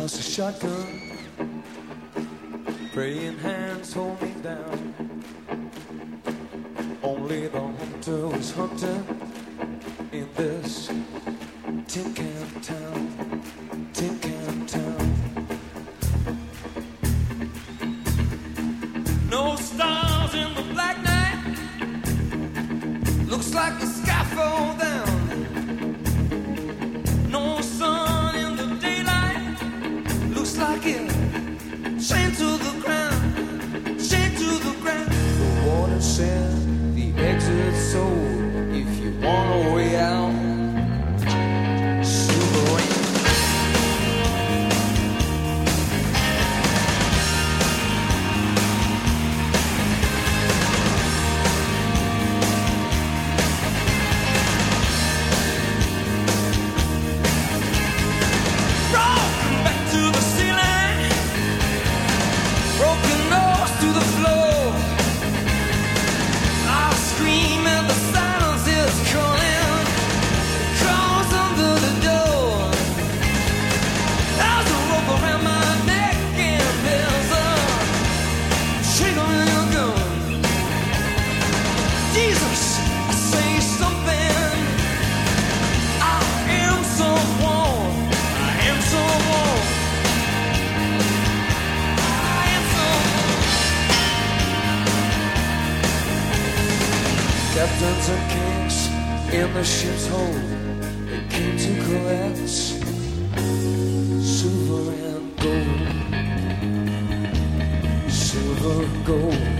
house a shotgun. Praying hands hold me down. Only the hunter was hunting in this tin can town. Tin can town. No stars chained to Captains and kings in the ship's hold, they came to collect silver and gold. Silver and gold.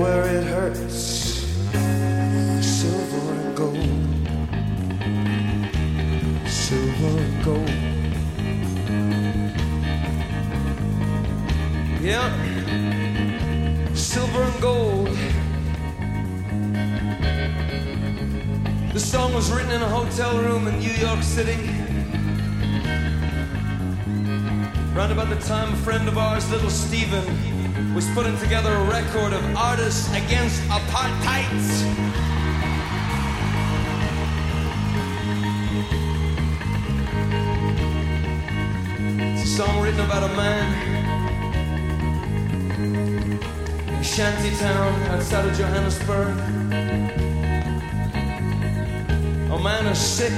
where it hurts, silver and gold, silver and gold. Yeah, silver and gold. The song was written in a hotel room in New York City. Round about the time a friend of ours, little Steven, was putting together a record of artists against apartheid. It's a song written about a man in shanty town outside of Johannesburg. A man is sick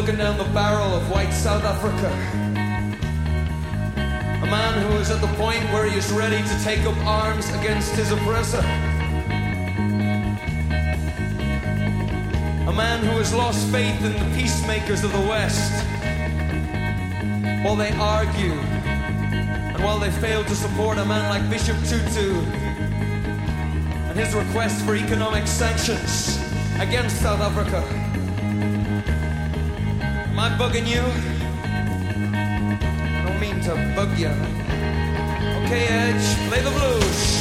looking down the barrel of white South Africa. A man who is at the point where he is ready to take up arms against his oppressor. A man who has lost faith in the peacemakers of the West. While they argue, and while they fail to support a man like Bishop Tutu and his request for economic sanctions against South Africa. Am I bugging you? To bug you. Okay, Edge, play the blues.